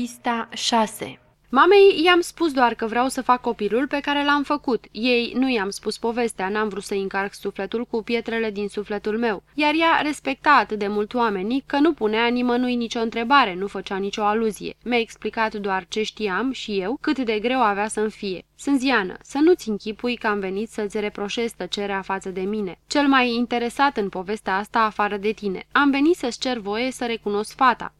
Pista 6 Mamei i-am spus doar că vreau să fac copilul pe care l-am făcut. Ei nu i-am spus povestea, n-am vrut să încarc sufletul cu pietrele din sufletul meu. Iar ea respecta atât de mult oamenii că nu punea nimănui nicio întrebare, nu făcea nicio aluzie. Mi-a explicat doar ce știam și eu, cât de greu avea să-mi fie. Sânziană, să nu-ți închipui că am venit să-ți reproșez tăcerea față de mine. Cel mai interesat în povestea asta afară de tine. Am venit să-ți cer voie să recunosc fata.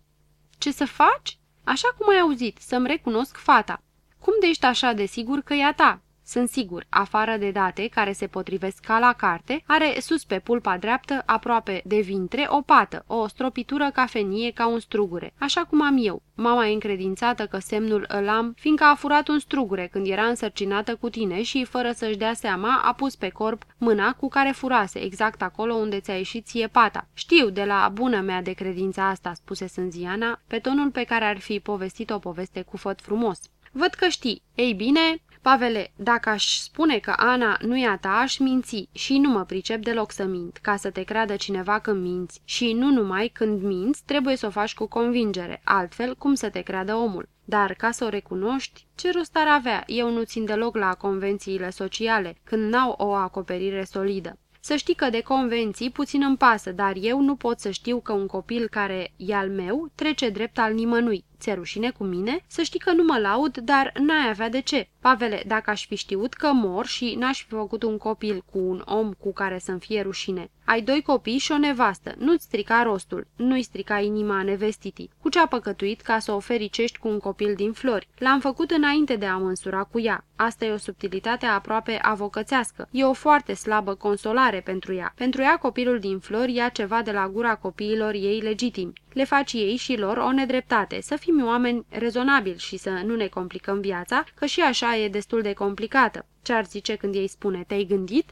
Ce să faci? Așa cum ai auzit, să-mi recunosc fata. Cum de ești așa de sigur că e a ta? Sunt sigur, afară de date care se potrivesc ca la carte, are sus pe pulpa dreaptă, aproape de vintre, o pată, o stropitură cafenie ca un strugure, așa cum am eu. Mama e încredințată că semnul îl am, fiindcă a furat un strugure când era însărcinată cu tine și, fără să-și dea seama, a pus pe corp mâna cu care furase, exact acolo unde ți-a ieșit ție pata. Știu de la bună mea de credința asta, spuse Sânziana, pe tonul pe care ar fi povestit o poveste cu făt frumos. Văd că știi. Ei bine, Pavele, dacă aș spune că Ana nu e a ta, aș minți și nu mă pricep deloc să mint, ca să te creadă cineva când minți. Și nu numai când minți, trebuie să o faci cu convingere, altfel cum să te creadă omul. Dar ca să o recunoști, ce rost ar avea? Eu nu țin deloc la convențiile sociale, când n-au o acoperire solidă. Să știi că de convenții puțin îmi pasă, dar eu nu pot să știu că un copil care e al meu trece drept al nimănui. Ți-e rușine cu mine? Să știi că nu mă laud, dar n-ai avea de ce. Pavele, dacă aș fi știut că mor și n-aș fi făcut un copil cu un om cu care să-mi fie rușine. Ai doi copii și o nevastă. Nu-ți strica rostul. Nu-i strica inima nevestitii. Cu ce-a păcătuit ca să o fericești cu un copil din flori? L-am făcut înainte de a măsura cu ea. Asta e o subtilitate aproape avocățească. E o foarte slabă consolare pentru ea. Pentru ea copilul din flori ia ceva de la gura copiilor ei legitimi. Le faci ei și lor o nedreptate, să fim oameni rezonabili și să nu ne complicăm viața, că și așa e destul de complicată. Ce-ar zice când ei spune, te-ai gândit?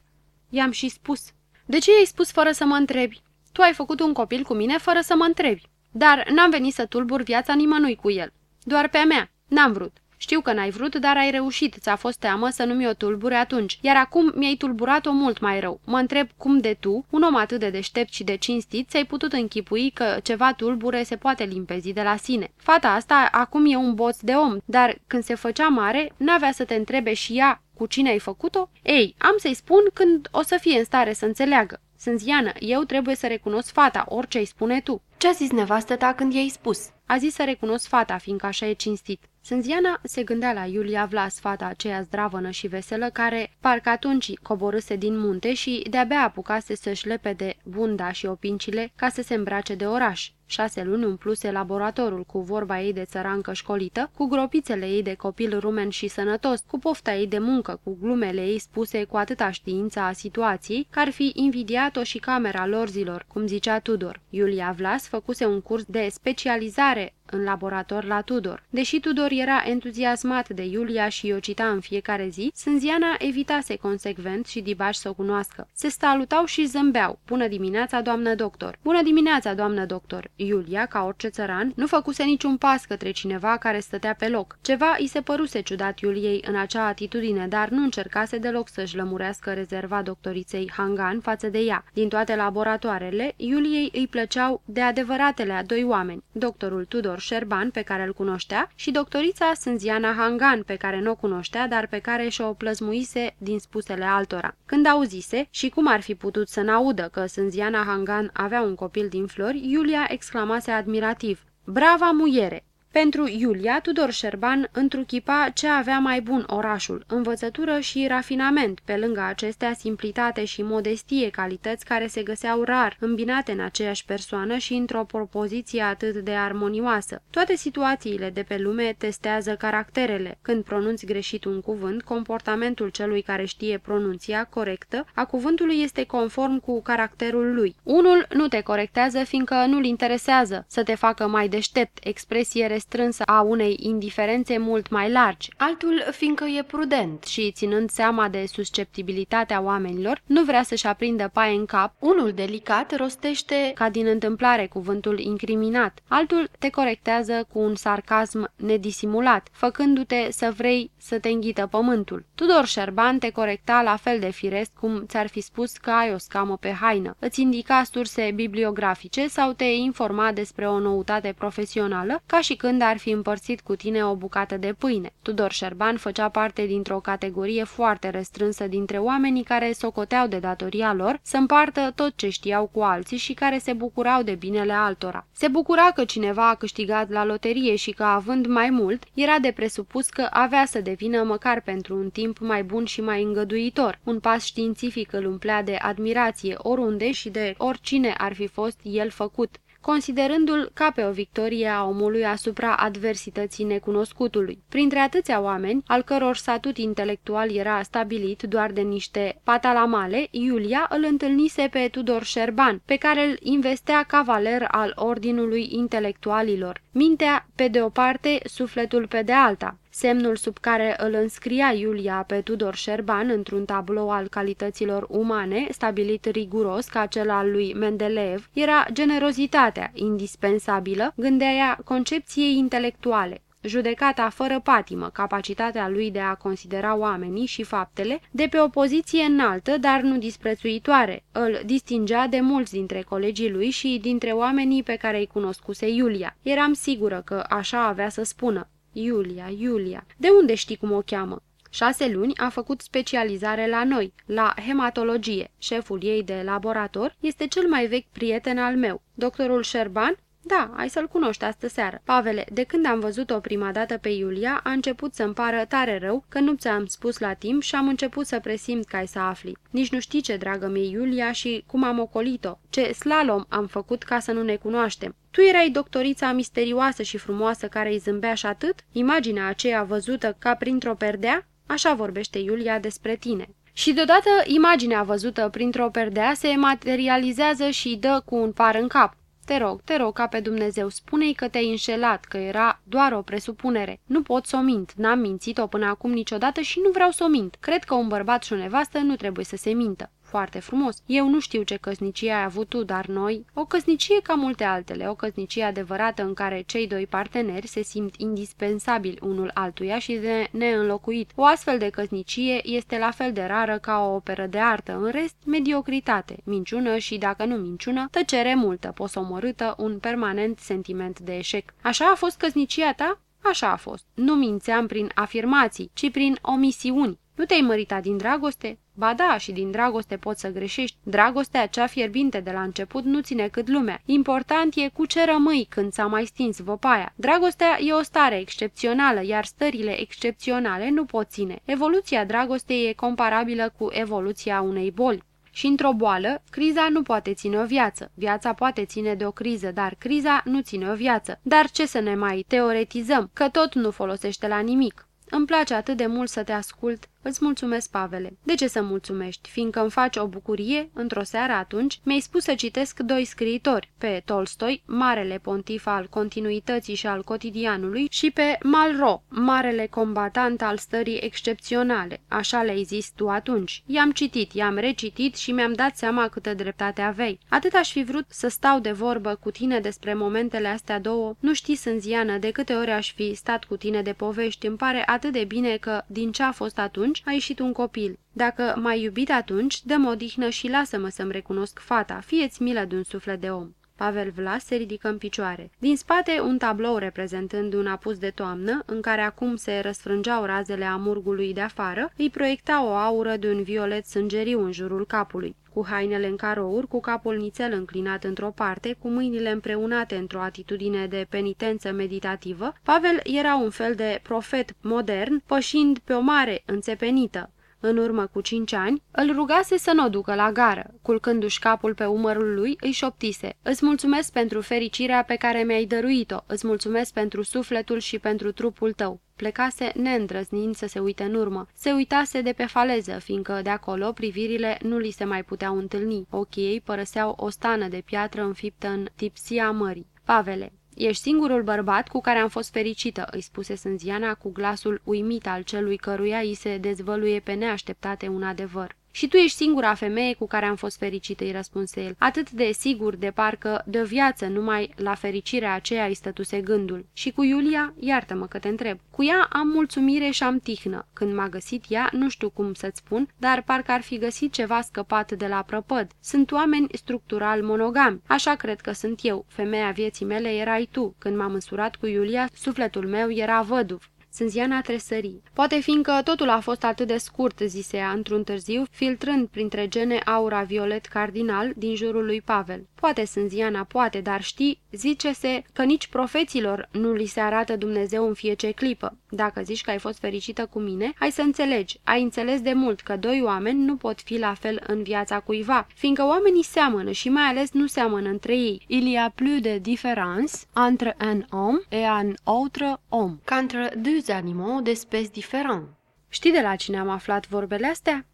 I-am și spus. De ce i-ai spus fără să mă întrebi? Tu ai făcut un copil cu mine fără să mă întrebi. Dar n-am venit să tulbur viața nimănui cu el. Doar pe a mea. N-am vrut. Știu că n-ai vrut, dar ai reușit, ți-a fost teamă să nu mi-o tulbure atunci, iar acum mi-ai tulburat-o mult mai rău. Mă întreb cum de tu, un om atât de deștept și de cinstit, ți-ai putut închipui că ceva tulbure se poate limpezi de la sine. Fata asta acum e un boț de om, dar când se făcea mare, n-avea să te întrebe și ea cu cine ai făcut-o? Ei, am să-i spun când o să fie în stare să înțeleagă. Sunt Ziană, eu trebuie să recunosc fata, orice îi spune tu. Ce-a zis nevastă ta când i-ai spus? A zis să recunosc fata, fiindcă așa e cinstit. Sânziana se gândea la Iulia Vlas, fata aceea zdravănă și veselă, care parcă atunci coborâse din munte și de-abia apucase să-și lepede bunda și opincile ca să se îmbrace de oraș. Șase luni umpluse laboratorul cu vorba ei de țărancă școlită, cu gropițele ei de copil rumen și sănătos, cu pofta ei de muncă, cu glumele ei spuse cu atâta știință a situației, că ar fi invidiat-o și camera lor zilor, cum zicea Tudor. Iulia Vlas făcuse un curs de specializare în laborator la Tudor. Deși Tudor era entuziasmat de Iulia și o cita în fiecare zi, Sânziana evitase consecvent și Dibaș să o cunoască. Se salutau și zâmbeau. Bună dimineața, doamnă doctor! Bună dimineața, doamnă doctor! Iulia, ca orice țăran, nu făcuse niciun pas către cineva care stătea pe loc. Ceva îi se păruse ciudat Iuliei în acea atitudine, dar nu încercase deloc să-și lămurească rezerva doctoriței Hangan față de ea. Din toate laboratoarele, Iuliei îi plăceau de adevăratele a doi oameni, doctorul Tudor doctor Șerban, pe care îl cunoștea, și doctorița Sânziana Hangan, pe care nu o cunoștea, dar pe care și-o plăzmuise din spusele altora. Când auzise, și cum ar fi putut să n-audă că Sânziana Hangan avea un copil din flori, Iulia exclamase admirativ, Brava muiere! Pentru Iulia, Tudor Șerban întruchipa ce avea mai bun orașul, învățătură și rafinament, pe lângă acestea simplitate și modestie, calități care se găseau rar, îmbinate în aceeași persoană și într-o propoziție atât de armonioasă. Toate situațiile de pe lume testează caracterele. Când pronunți greșit un cuvânt, comportamentul celui care știe pronunția corectă a cuvântului este conform cu caracterul lui. Unul nu te corectează fiindcă nu-l interesează să te facă mai deștept, expresie restrânsă a unei indiferențe mult mai largi, altul fiindcă e prudent și, ținând seama de susceptibilitatea oamenilor, nu vrea să-și aprindă paie în cap, unul delicat rostește ca din întâmplare cuvântul incriminat, altul te corectează cu un sarcasm nedisimulat, făcându-te să vrei să te înghită pământul. Tudor Șerban te corecta la fel de firesc cum ți-ar fi spus că ai o scamă pe haină, îți indica surse bibliografice sau te informa despre o noutate profesională, ca și când oricând ar fi împărțit cu tine o bucată de pâine. Tudor Șerban făcea parte dintr-o categorie foarte restrânsă dintre oamenii care socoteau de datoria lor să împartă tot ce știau cu alții și care se bucurau de binele altora. Se bucura că cineva a câștigat la loterie și că, având mai mult, era de presupus că avea să devină măcar pentru un timp mai bun și mai îngăduitor. Un pas științific îl umplea de admirație oriunde și de oricine ar fi fost el făcut considerându-l ca pe o victorie a omului asupra adversității necunoscutului. Printre atâția oameni, al căror statut intelectual era stabilit doar de niște patalamale, Iulia îl întâlnise pe Tudor Șerban, pe care îl investea cavaler al ordinului intelectualilor. Mintea pe de o parte, sufletul pe de alta semnul sub care îl înscria Iulia pe Tudor Șerban într-un tablou al calităților umane, stabilit riguros ca cel al lui Mendeleev, era generozitatea indispensabilă, gândea ea concepției intelectuale, judecata fără patimă, capacitatea lui de a considera oamenii și faptele de pe o poziție înaltă, dar nu disprețuitoare. Îl distingea de mulți dintre colegii lui și dintre oamenii pe care îi cunoscuse Iulia. Eram sigură că așa avea să spună. Iulia, Iulia. De unde știi cum o cheamă? Șase luni a făcut specializare la noi, la hematologie. Șeful ei de laborator este cel mai vechi prieten al meu. Doctorul Șerban da, ai să-l cunoști astă seară. Pavele, de când am văzut-o prima dată pe Iulia, a început să-mi pară tare rău că nu ți-am spus la timp și am început să presimt ca ai să afli. Nici nu știi ce dragă mi Iulia și cum am ocolit-o, ce slalom am făcut ca să nu ne cunoaștem. Tu erai doctorița misterioasă și frumoasă care îi zâmbea și atât? Imaginea aceea văzută ca printr-o perdea? Așa vorbește Iulia despre tine. Și deodată imaginea văzută printr-o perdea se materializează și dă cu un par în cap. Te rog, te rog ca pe Dumnezeu, spune-i că te-ai înșelat, că era doar o presupunere. Nu pot să o mint, n-am mințit-o până acum niciodată și nu vreau să o mint. Cred că un bărbat și o nevastă nu trebuie să se mintă. Foarte frumos. Eu nu știu ce căsnicie ai avut tu, dar noi... O căsnicie ca multe altele, o căsnicie adevărată în care cei doi parteneri se simt indispensabili unul altuia și de neînlocuit. O astfel de căsnicie este la fel de rară ca o operă de artă, în rest, mediocritate, minciună și, dacă nu minciună, tăcere multă, posomorâtă, un permanent sentiment de eșec. Așa a fost căsnicia ta? Așa a fost. Nu mințeam prin afirmații, ci prin omisiuni. Nu te-ai măritat din dragoste? Ba da, și din dragoste poți să greșești. Dragostea cea fierbinte de la început nu ține cât lumea. Important e cu ce rămâi când s-a mai stins văpaia. Dragostea e o stare excepțională, iar stările excepționale nu pot ține. Evoluția dragostei e comparabilă cu evoluția unei boli. Și într-o boală, criza nu poate ține o viață. Viața poate ține de o criză, dar criza nu ține o viață. Dar ce să ne mai teoretizăm, că tot nu folosește la nimic. Îmi place atât de mult să te ascult Îți mulțumesc, Pavele. De ce să mulțumești? Fiindcă îmi faci o bucurie, într-o seară atunci, mi-ai spus să citesc doi scriitori, pe Tolstoi, marele pontif al continuității și al cotidianului, și pe Malro, marele combatant al stării excepționale. Așa le-ai zis tu atunci. I-am citit, i-am recitit și mi-am dat seama câtă dreptate aveai. Atât aș fi vrut să stau de vorbă cu tine despre momentele astea două. Nu știi, Sânziană, de câte ori aș fi stat cu tine de povești. Îmi pare atât de bine că, din ce a fost atunci, atunci a ieșit un copil. Dacă m-ai iubit atunci, dă-mi odihnă și lasă-mă să-mi recunosc fata, fieți milă de un suflet de om. Pavel Vlas se ridică în picioare. Din spate, un tablou reprezentând un apus de toamnă, în care acum se răsfrângeau razele amurgului de afară, îi proiecta o aură de un violet sângeriu în jurul capului cu hainele în carouri, cu capul nițel înclinat într-o parte, cu mâinile împreunate într-o atitudine de penitență meditativă, Pavel era un fel de profet modern, pășind pe o mare înțepenită. În urmă cu cinci ani, îl rugase să nu o ducă la gară. Culcându-și capul pe umărul lui, îi șoptise. Îți mulțumesc pentru fericirea pe care mi-ai dăruit-o. Îți mulțumesc pentru sufletul și pentru trupul tău. Plecase neîndrăznind să se uite în urmă. Se uitase de pe faleză, fiindcă de acolo privirile nu li se mai puteau întâlni. Ochii ei părăseau o stană de piatră înfiptă în tipsia mării. Pavele, Ești singurul bărbat cu care am fost fericită," îi spuse Sânziana cu glasul uimit al celui căruia îi se dezvăluie pe neașteptate un adevăr. Și tu ești singura femeie cu care am fost fericit, îi răspunse el. Atât de sigur de parcă de o viață numai la fericirea aceea îi stătuse gândul. Și cu Iulia, iartă-mă că te întreb. Cu ea am mulțumire și am tihnă. Când m-a găsit ea, nu știu cum să-ți spun, dar parcă ar fi găsit ceva scăpat de la prăpăd. Sunt oameni structural monogami. Așa cred că sunt eu. Femeia vieții mele erai tu. Când m-am însurat cu Iulia, sufletul meu era văduv. Sânziana tresări. Poate fiindcă totul a fost atât de scurt, zise ea într-un târziu, filtrând printre gene aura violet cardinal din jurul lui Pavel. Poate Sânziana, poate, dar știi, zice-se că nici profeților nu li se arată Dumnezeu în fiecare clipă. Dacă zici că ai fost fericită cu mine, ai să înțelegi, ai înțeles de mult că doi oameni nu pot fi la fel în viața cuiva, fiindcă oamenii seamănă și mai ales nu seamănă între ei. Il y a plus de différence entre un homme et un autre homme. Qu'entre deux animaux d'espèces différents. Știi de la cine am aflat vorbele astea?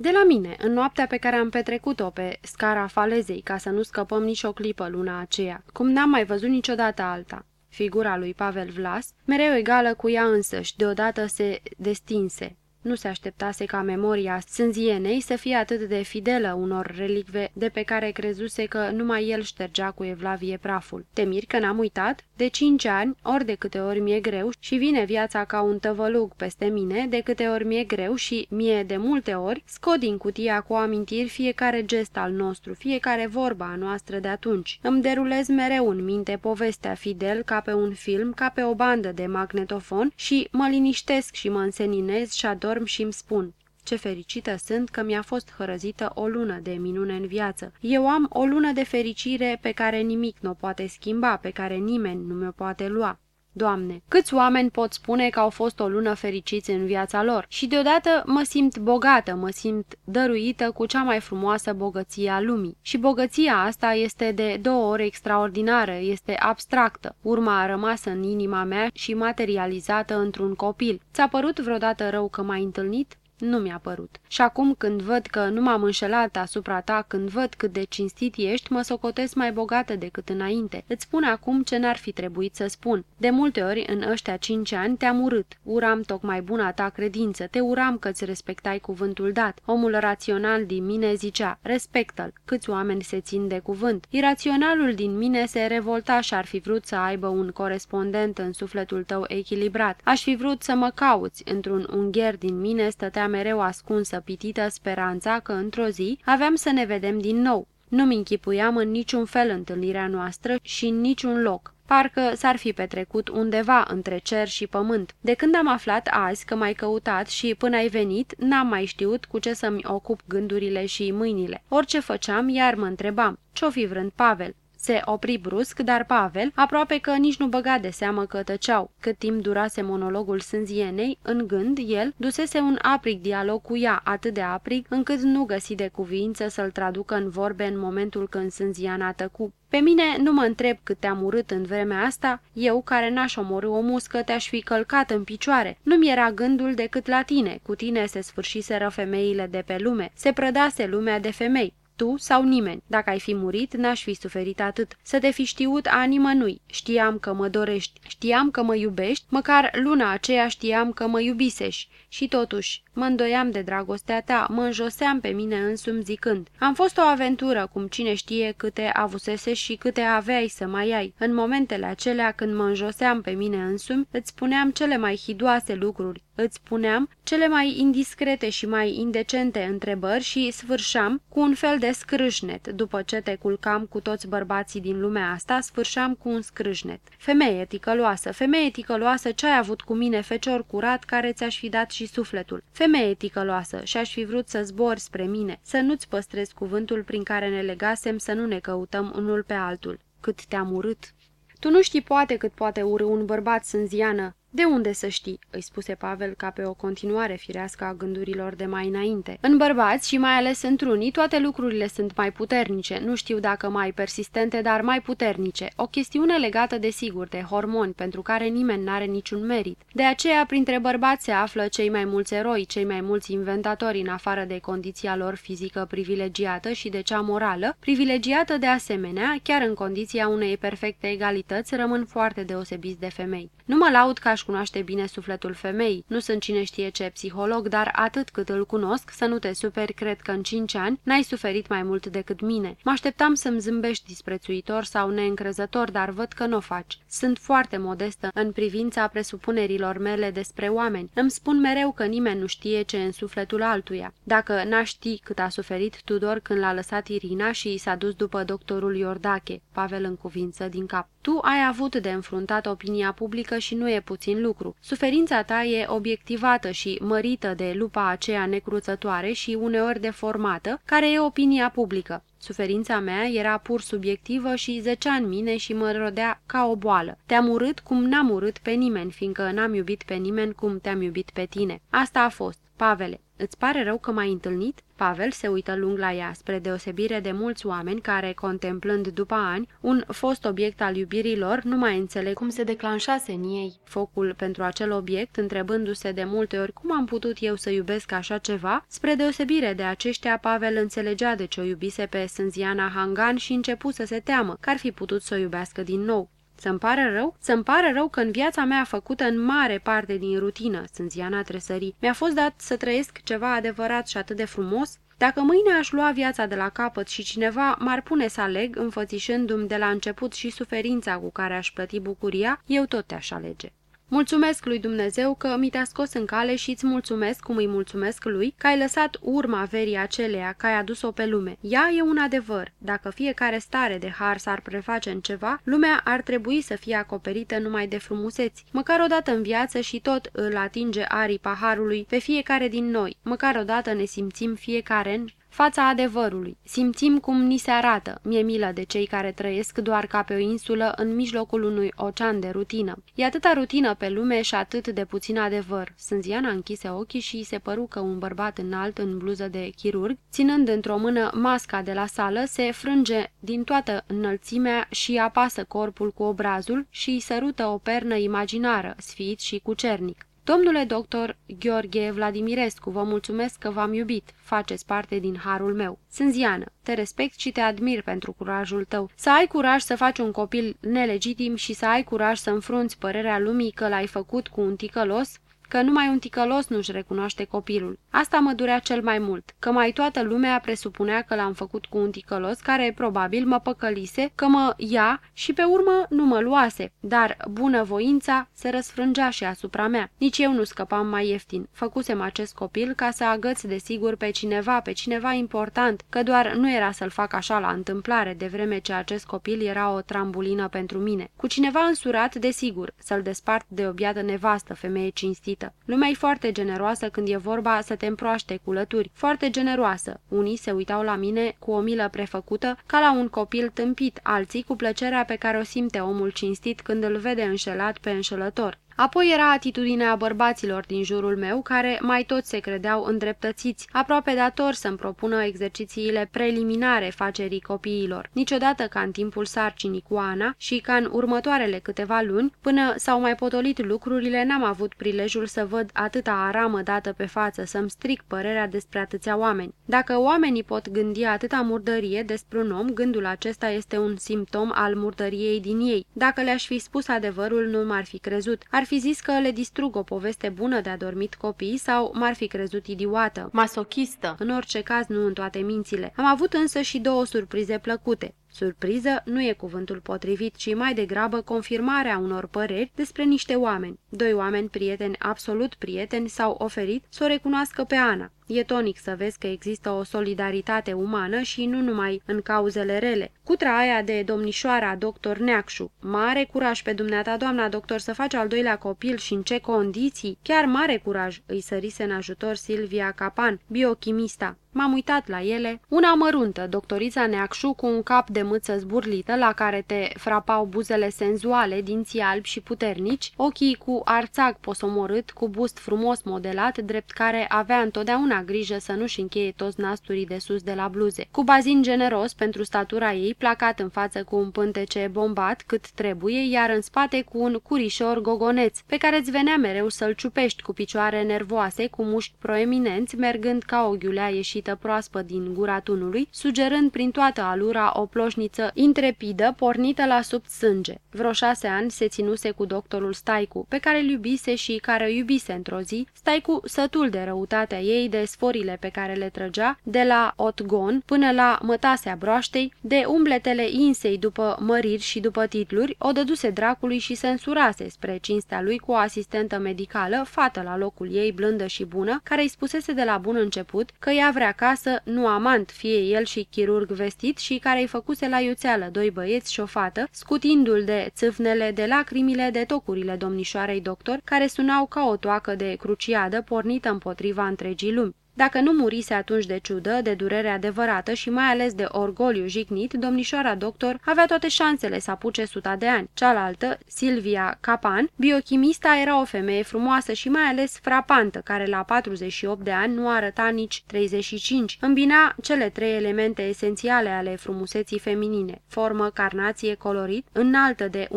De la mine, în noaptea pe care am petrecut-o pe scara falezei, ca să nu scăpăm nicio clipă luna aceea, cum n-am mai văzut niciodată alta. Figura lui Pavel Vlas, mereu egală cu ea însăși, deodată se destinse. Nu se așteptase ca memoria sânzienei să fie atât de fidelă unor relicve de pe care crezuse că numai el ștergea cu evlavie praful. Te mir că n-am uitat? De cinci ani, ori de câte ori mi-e greu și vine viața ca un tăvălug peste mine, de câte ori mi-e greu și mie de multe ori, scot din cutia cu amintiri fiecare gest al nostru, fiecare vorba a noastră de atunci. Îmi derulez mereu în minte povestea fidel ca pe un film, ca pe o bandă de magnetofon și mă liniștesc și mă înseninez și ador dorm și îmi spun ce fericită sunt că mi-a fost hărăzită o lună de minune în viață. Eu am o lună de fericire pe care nimic nu o poate schimba, pe care nimeni nu mi-o poate lua. Doamne, câți oameni pot spune că au fost o lună fericiți în viața lor? Și deodată mă simt bogată, mă simt dăruită cu cea mai frumoasă bogăție a lumii. Și bogăția asta este de două ori extraordinară, este abstractă. Urma a rămas în inima mea și materializată într-un copil. Ți-a părut vreodată rău că m-ai întâlnit? Nu mi-a părut. Și acum când văd că nu m-am înșelat asupra ta, când văd cât de cinstit ești, mă socotesc mai bogată decât înainte. Îți spun acum ce n-ar fi trebuit să spun. De multe ori, în ăștia cinci ani, te-am urât. Uram tocmai buna ta credință. Te uram că-ți respectai cuvântul dat. Omul rațional din mine zicea, respectă-l. Câți oameni se țin de cuvânt. Iraționalul din mine se revolta și ar fi vrut să aibă un corespondent în sufletul tău echilibrat. Aș fi vrut să mă cauți. Într-un ungher din mine stătea mereu ascunsă, pitită speranța că într-o zi aveam să ne vedem din nou. Nu-mi închipuiam în niciun fel întâlnirea noastră și în niciun loc. Parcă s-ar fi petrecut undeva între cer și pământ. De când am aflat azi că m-ai căutat și până ai venit, n-am mai știut cu ce să-mi ocup gândurile și mâinile. Orice făceam, iar mă întrebam, ce-o fi vrând Pavel? Se opri brusc, dar Pavel, aproape că nici nu băga de seamă că tăceau. Cât timp durase monologul sânzienei, în gând, el dusese un aprig dialog cu ea, atât de aprig, încât nu găsi de cuvință să-l traducă în vorbe în momentul când sânziana tăcu. Pe mine nu mă întreb cât te-am urât în vremea asta, eu care n-aș omorâ o muscă te-aș fi călcat în picioare. Nu-mi era gândul decât la tine, cu tine se sfârșiseră femeile de pe lume, se prădase lumea de femei tu sau nimeni. Dacă ai fi murit, n-aș fi suferit atât. Să te fi știut a nimănui. Știam că mă dorești, știam că mă iubești, măcar luna aceea știam că mă iubisești. Și totuși, mă îndoiam de dragostea ta, mă înjoseam pe mine însumi zicând. Am fost o aventură, cum cine știe câte avusese și câte aveai să mai ai. În momentele acelea când mă înjoseam pe mine însumi, îți spuneam cele mai hidoase lucruri, îți spuneam cele mai indiscrete și mai indecente întrebări și sfârșam cu un fel de scrâșnet. După ce te culcam cu toți bărbații din lumea asta, sfârșam cu un scrâșnet. Femeie ticăloasă, femeie ticăloasă, ce ai avut cu mine, fecior curat, care ți-aș fi dat și sufletul. Femeie ticăloasă, și-aș fi vrut să zbori spre mine, să nu-ți păstrezi cuvântul prin care ne legasem să nu ne căutăm unul pe altul. Cât te-am urât! Tu nu știi poate cât poate urâ un bărbat sânziană, de unde să știi?" îi spuse Pavel ca pe o continuare firească a gândurilor de mai înainte. În bărbați și mai ales într-unii, toate lucrurile sunt mai puternice, nu știu dacă mai persistente, dar mai puternice. O chestiune legată de sigur, de hormoni, pentru care nimeni n-are niciun merit. De aceea, printre bărbați se află cei mai mulți eroi, cei mai mulți inventatori în afară de condiția lor fizică privilegiată și de cea morală, privilegiată de asemenea, chiar în condiția unei perfecte egalități, rămân foarte deosebiți de femei. Nu mă laud ca aș cunoaște bine sufletul femeii. Nu sunt cine știe ce psiholog, dar atât cât îl cunosc, să nu te superi, cred că în cinci ani n-ai suferit mai mult decât mine. Mă așteptam să-mi zâmbești disprețuitor sau neîncrezător, dar văd că nu o faci. Sunt foarte modestă în privința presupunerilor mele despre oameni. Îmi spun mereu că nimeni nu știe ce în sufletul altuia. Dacă n-aș ști cât a suferit Tudor când l-a lăsat Irina și s-a dus după doctorul Iordache, Pavel în cuvință din cap. Tu ai avut de înfruntat opinia publică și nu e puțin lucru. Suferința ta e obiectivată și mărită de lupa aceea necruțătoare și uneori deformată, care e opinia publică. Suferința mea era pur subiectivă și zecea în mine și mă rodea ca o boală. Te-am urât cum n-am urât pe nimeni, fiindcă n-am iubit pe nimeni cum te-am iubit pe tine. Asta a fost, Pavele. Îți pare rău că m-ai întâlnit?" Pavel se uită lung la ea, spre deosebire de mulți oameni care, contemplând după ani un fost obiect al iubirilor, nu mai înțeleg cum se declanșase în ei focul pentru acel obiect, întrebându-se de multe ori cum am putut eu să iubesc așa ceva, spre deosebire de aceștia, Pavel înțelegea de ce o iubise pe Sânziana Hangan și începu să se teamă că ar fi putut să o iubească din nou. Să-mi pare rău? Să-mi pare rău că în viața mea făcută în mare parte din rutină, Sânziana tresării, mi-a fost dat să trăiesc ceva adevărat și atât de frumos? Dacă mâine aș lua viața de la capăt și cineva m-ar pune să aleg, înfățișându-mi de la început și suferința cu care aș plăti bucuria, eu tot te-aș alege. Mulțumesc lui Dumnezeu că mi te-a scos în cale și îți mulțumesc cum îi mulțumesc lui că ai lăsat urma verii aceleia, că ai adus-o pe lume. Ea e un adevăr. Dacă fiecare stare de har s-ar preface în ceva, lumea ar trebui să fie acoperită numai de frumuseți. Măcar odată în viață și tot îl atinge arii paharului pe fiecare din noi. Măcar odată ne simțim fiecare în fața adevărului. Simțim cum ni se arată. Mi-e milă de cei care trăiesc doar ca pe o insulă în mijlocul unui ocean de rutină. E atâta rutină pe lume și atât de puțin adevăr. Sânziana închise ochii și se păru că un bărbat înalt în bluză de chirurg, ținând într-o mână masca de la sală, se frânge din toată înălțimea și apasă corpul cu obrazul și îi sărută o pernă imaginară, sfiit și cucernic. Domnule doctor Gheorghe Vladimirescu, vă mulțumesc că v-am iubit. Faceți parte din harul meu. Sânziană, te respect și te admir pentru curajul tău. Să ai curaj să faci un copil nelegitim și să ai curaj să înfrunți părerea lumii că l-ai făcut cu un ticălos, că numai un ticălos nu-și recunoaște copilul. Asta mă durea cel mai mult, că mai toată lumea presupunea că l-am făcut cu un ticălos care probabil mă păcălise, că mă ia și pe urmă nu mă luase, dar bunăvoința se răsfrângea și asupra mea. Nici eu nu scăpam mai ieftin. Făcusem acest copil ca să agăț de sigur pe cineva, pe cineva important, că doar nu era să-l fac așa la întâmplare, de vreme ce acest copil era o trambulină pentru mine. Cu cineva însurat, desigur, să-l despart de o biată nevastă, femeie cinstită fericită. Lumea e foarte generoasă când e vorba să te împroaște cu lături. Foarte generoasă. Unii se uitau la mine cu o milă prefăcută, ca la un copil tâmpit, alții cu plăcerea pe care o simte omul cinstit când îl vede înșelat pe înșelător. Apoi era atitudinea bărbaților din jurul meu, care mai toți se credeau îndreptățiți, aproape dator să-mi propună exercițiile preliminare facerii copiilor. Niciodată ca în timpul sarcinii cu Ana și ca în următoarele câteva luni, până s-au mai potolit lucrurile, n-am avut prilejul să văd atâta aramă dată pe față, să-mi stric părerea despre atâția oameni. Dacă oamenii pot gândi atâta murdărie despre un om, gândul acesta este un simptom al murdăriei din ei. Dacă le-aș fi spus adevărul, nu m-ar fi crezut. Ar fi zis că le distrug o poveste bună de adormit copii sau m-ar fi crezut idiotă. Masochistă. În orice caz, nu în toate mințile. Am avut însă și două surprize plăcute. Surpriză nu e cuvântul potrivit, ci mai degrabă confirmarea unor păreri despre niște oameni. Doi oameni prieteni, absolut prieteni, s-au oferit să o recunoască pe Ana. E tonic să vezi că există o solidaritate umană și nu numai în cauzele rele. Cutra aia de domnișoara doctor Neacșu. Mare curaj pe dumneata, doamna doctor, să faci al doilea copil și în ce condiții? Chiar mare curaj, îi sărise în ajutor Silvia Capan, biochimista. M-am uitat la ele. Una măruntă, doctorița Neacșu, cu un cap de mâță zburlită, la care te frapau buzele senzuale, dinții albi și puternici, ochii cu arțag posomorât, cu bust frumos modelat, drept care avea întotdeauna ținea grijă să nu-și încheie toți nasturii de sus de la bluze. Cu bazin generos pentru statura ei, placat în față cu un pântece bombat cât trebuie, iar în spate cu un curișor gogoneț, pe care îți venea mereu să-l ciupești cu picioare nervoase, cu mușchi proeminenți, mergând ca o ghiulea ieșită proaspăt din gura tunului, sugerând prin toată alura o ploșniță intrepidă pornită la sub sânge. Vreo șase ani se ținuse cu doctorul Staicu, pe care îl iubise și care o iubise într-o zi, Staicu sătul de răutatea ei, de sforile pe care le trăgea, de la otgon până la mătasea broaștei, de umbletele insei după măriri și după titluri, o dăduse dracului și se însurase spre cinstea lui cu o asistentă medicală, fată la locul ei, blândă și bună, care îi spusese de la bun început că ea vrea casă, nu amant, fie el și chirurg vestit și care îi făcuse la iuțeală doi băieți și o fată, scutindu-l de țâfnele, de lacrimile, de tocurile domnișoarei doctor, care sunau ca o toacă de cruciadă pornită împotriva întregii lumi. Dacă nu murise atunci de ciudă, de durere adevărată și mai ales de orgoliu jignit, domnișoara doctor avea toate șansele să apuce suta de ani. Cealaltă, Silvia Capan, biochimista, era o femeie frumoasă și mai ales frapantă, care la 48 de ani nu arăta nici 35. Îmbina cele trei elemente esențiale ale frumuseții feminine, formă, carnație, colorit, înaltă de 1,71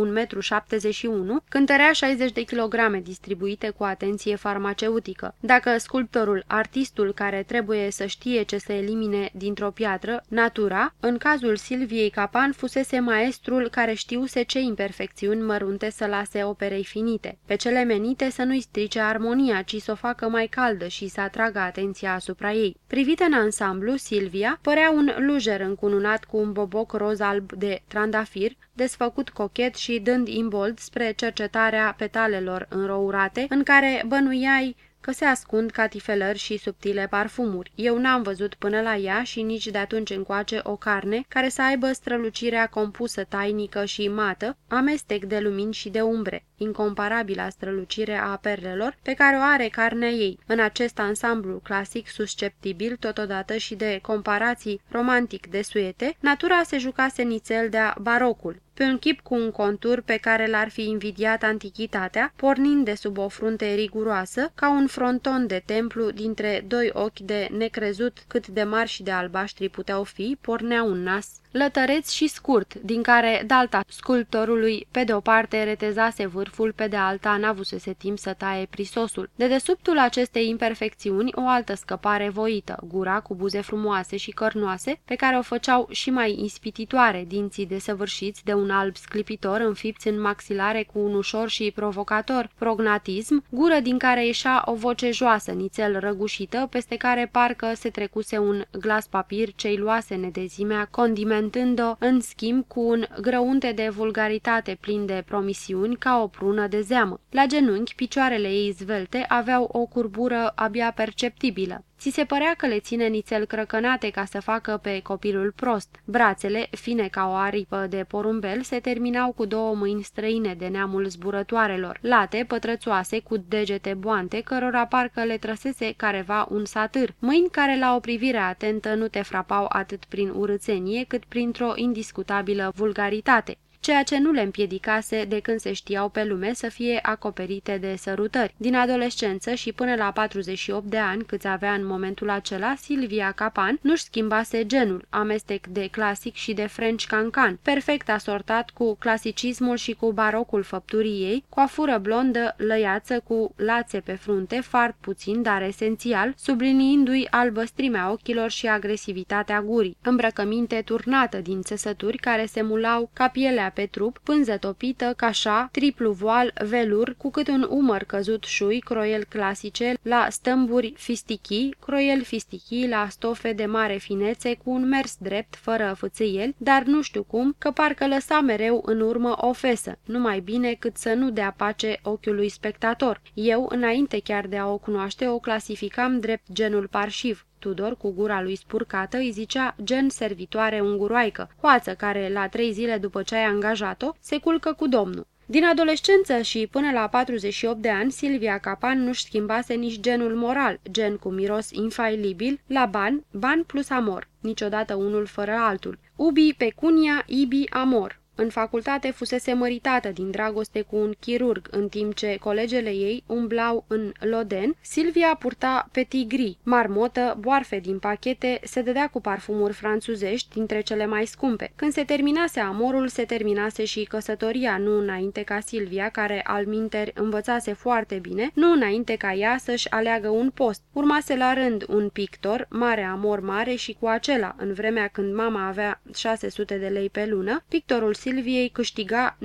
m, cântărea 60 de kilograme distribuite cu atenție farmaceutică. Dacă sculptorul, artistul care trebuie să știe ce să elimine dintr-o piatră, natura, în cazul Silviei Capan fusese maestrul care știuse ce imperfecțiuni mărunte să lase operei finite, pe cele menite să nu-i strice armonia, ci să o facă mai caldă și să atragă atenția asupra ei. Privită în ansamblu, Silvia părea un lujer încununat cu un boboc roz-alb de trandafir, desfăcut cochet și dând imbold spre cercetarea petalelor înrourate, în care bănuiai că se ascund catifelări și subtile parfumuri. Eu n-am văzut până la ea și nici de atunci încoace o carne care să aibă strălucirea compusă tainică și mată, amestec de lumini și de umbre, incomparabilă strălucire a perlelor pe care o are carnea ei. În acest ansamblu clasic susceptibil totodată și de comparații romantic de suete, natura se jucase nițel de-a barocul, pe un chip cu un contur pe care l-ar fi invidiat antichitatea, pornind de sub o frunte riguroasă, ca un fronton de templu dintre doi ochi de necrezut cât de mari și de albaștri puteau fi, pornea un nas lătăreț și scurt, din care dalta sculptorului pe de o parte retezase vârful, pe de alta n-avusese timp să taie prisosul. De desubtul acestei imperfecțiuni, o altă scăpare voită, gura cu buze frumoase și cărnoase, pe care o făceau și mai ispititoare dinții desăvârșiți de un alb sclipitor înfipți în maxilare cu un ușor și provocator prognatism, gură din care ieșea o voce joasă, nițel răgușită, peste care parcă se trecuse un glas papir ce-i luase nedezimea condiment prezentând-o, în schimb, cu un grăunte de vulgaritate plin de promisiuni, ca o prună de zeamă. La genunchi, picioarele ei zvelte aveau o curbură abia perceptibilă. Ți se părea că le ține nițel crăcănate ca să facă pe copilul prost. Brațele, fine ca o aripă de porumbel, se terminau cu două mâini străine de neamul zburătoarelor, late, pătrățoase, cu degete boante, cărora parcă le trăsese careva un satâr, mâini care la o privire atentă nu te frapau atât prin urățenie cât printr-o indiscutabilă vulgaritate ceea ce nu le împiedicase de când se știau pe lume să fie acoperite de sărutări. Din adolescență și până la 48 de ani, câți avea în momentul acela, Silvia Capan nu-și schimbase genul, amestec de clasic și de French cancan, perfect asortat cu clasicismul și cu barocul făpturii ei, cu afură blondă, lăiață cu lațe pe frunte, fart puțin, dar esențial, subliniindu-i albăstrimea ochilor și agresivitatea gurii, îmbrăcăminte turnată din țesături care se mulau ca pielea pe trup, pânză topită, cașa, triplu voal, velur, cu cât un umăr căzut șui, croiel clasice, la stâmburi fistichii, croiel fistichii la stofe de mare finețe, cu un mers drept, fără fâțâieli, dar nu știu cum, că parcă lăsa mereu în urmă o fesă, numai bine cât să nu dea pace ochiului spectator. Eu, înainte chiar de a o cunoaște, o clasificam drept genul parșiv. Tudor, cu gura lui spurcată, îi zicea gen servitoare unguroaică, hoață care, la trei zile după ce ai angajat-o, se culcă cu domnul. Din adolescență și până la 48 de ani, Silvia Capan nu-și schimbase nici genul moral, gen cu miros infailibil, la ban, ban plus amor, niciodată unul fără altul. Ubi pecunia, ibi amor. În facultate fusese măritată din dragoste cu un chirurg, în timp ce colegele ei umblau în loden, Silvia purta petit gris, marmotă, boarfe din pachete, se dădea cu parfumuri franțuzești dintre cele mai scumpe. Când se terminase amorul, se terminase și căsătoria, nu înainte ca Silvia, care al minteri învățase foarte bine, nu înainte ca ea să-și aleagă un post. Urmase la rând un pictor, mare amor mare și cu acela, în vremea când mama avea 600 de lei pe lună, pictorul Silviei câștiga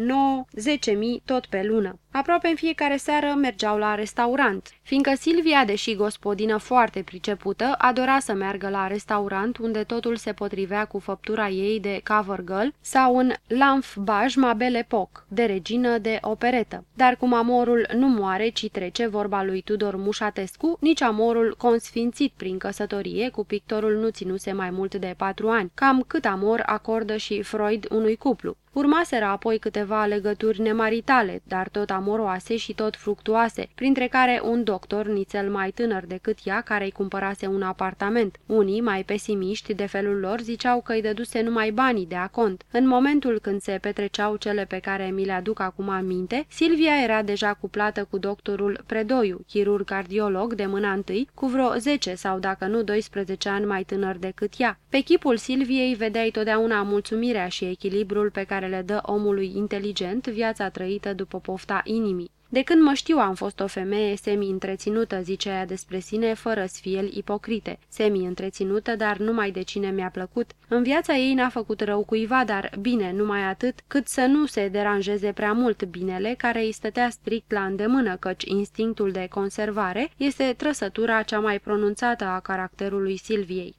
9-10 mii tot pe lună. Aproape în fiecare seară mergeau la restaurant, fiindcă Silvia, deși gospodină foarte pricepută, adora să meargă la restaurant unde totul se potrivea cu făptura ei de cover girl sau în Lamf-Baj Mabel Epoch, de regină de operetă. Dar cum amorul nu moare, ci trece vorba lui Tudor Mușatescu, nici amorul consfințit prin căsătorie cu pictorul nu ținuse mai mult de patru ani, cam cât amor acordă și Freud unui cuplu. Urmaseră apoi câteva legături nemaritale, dar tot amoroase și tot fructuoase, printre care un doctor nițel mai tânăr decât ea, care îi cumpărase un apartament. Unii, mai pesimiști de felul lor, ziceau că îi dăduse numai banii de acont. În momentul când se petreceau cele pe care mi le aduc acum aminte, Silvia era deja cuplată cu doctorul Predoiu, chirurg cardiolog de mâna întâi, cu vreo 10 sau dacă nu 12 ani mai tânăr decât ea. Pe chipul Silviei vedeai totdeauna mulțumirea și echilibrul pe care le dă omului inteligent viața trăită după pofta inimii. De când mă știu am fost o femeie semi-întreținută, zicea ea despre sine, fără sfiel ipocrite. Semi-întreținută, dar numai de cine mi-a plăcut. În viața ei n-a făcut rău cuiva, dar bine, numai atât, cât să nu se deranjeze prea mult binele, care îi stătea strict la îndemână, căci instinctul de conservare este trăsătura cea mai pronunțată a caracterului Silviei.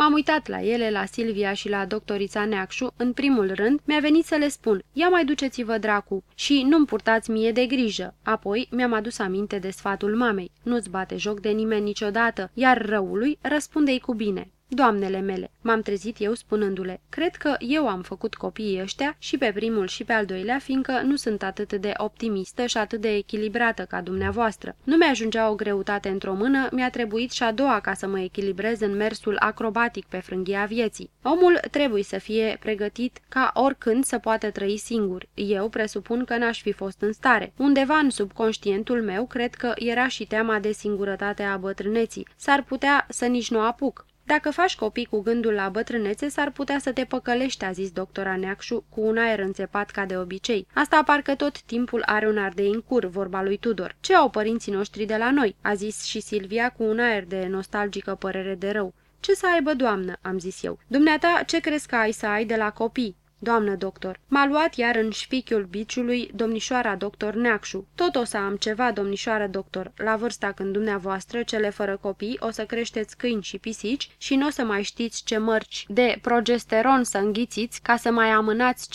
M-am uitat la ele, la Silvia și la doctorița Neacșu. În primul rând, mi-a venit să le spun, ia mai duceți-vă dracu și nu-mi purtați mie de grijă. Apoi mi-am adus aminte de sfatul mamei. Nu-ți bate joc de nimeni niciodată, iar răului răspunde-i cu bine. Doamnele mele, m-am trezit eu spunându-le, cred că eu am făcut copiii ăștia și pe primul și pe al doilea, fiindcă nu sunt atât de optimistă și atât de echilibrată ca dumneavoastră. Nu mi-ajungea o greutate într-o mână, mi-a trebuit și a doua ca să mă echilibrez în mersul acrobatic pe frânghia vieții. Omul trebuie să fie pregătit ca oricând să poată trăi singur. Eu presupun că n-aș fi fost în stare. Undeva în subconștientul meu cred că era și teama de singurătate a bătrâneții. S-ar putea să nici nu apuc. Dacă faci copii cu gândul la bătrânețe, s-ar putea să te păcălești, a zis doctora Neacșu, cu un aer înțepat ca de obicei. Asta parcă tot timpul are un ardei în cur, vorba lui Tudor. Ce au părinții noștri de la noi? a zis și Silvia cu un aer de nostalgică părere de rău. Ce să aibă, doamnă?" am zis eu. Dumneata, ce crezi că ai să ai de la copii?" Doamnă doctor, m-a luat iar în șpichiul biciului domnișoara doctor Neacșu. Tot o să am ceva, domnișoară doctor, la vârsta când dumneavoastră, cele fără copii, o să creșteți câini și pisici și nu o să mai știți ce mărci de progesteron să înghițiți ca să mai amânați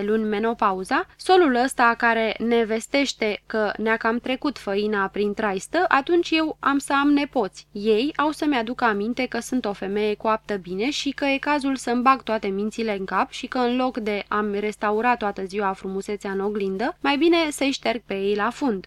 5-6 luni menopauza, solul ăsta care ne vestește că ne-a cam trecut făina prin traistă, atunci eu am să am nepoți. Ei au să-mi aduc aminte că sunt o femeie coaptă bine și că e cazul să-mi bag toate mințile în cap și că în loc de a-mi restaura toată ziua frumusețea în oglindă, mai bine să-i șterg pe ei la fund.